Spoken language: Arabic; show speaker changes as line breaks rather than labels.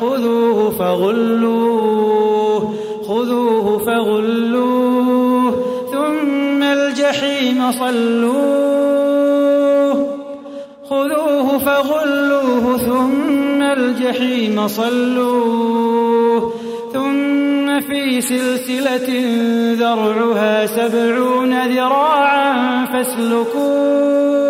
خذوه فغلوه خذوه فغلوه ثم الجحيم صلوه. خذوه فغلوه ثم الجحيم صلوه. ثم في سلسلة ذرعها سبعون ذراعا فاسلكوه.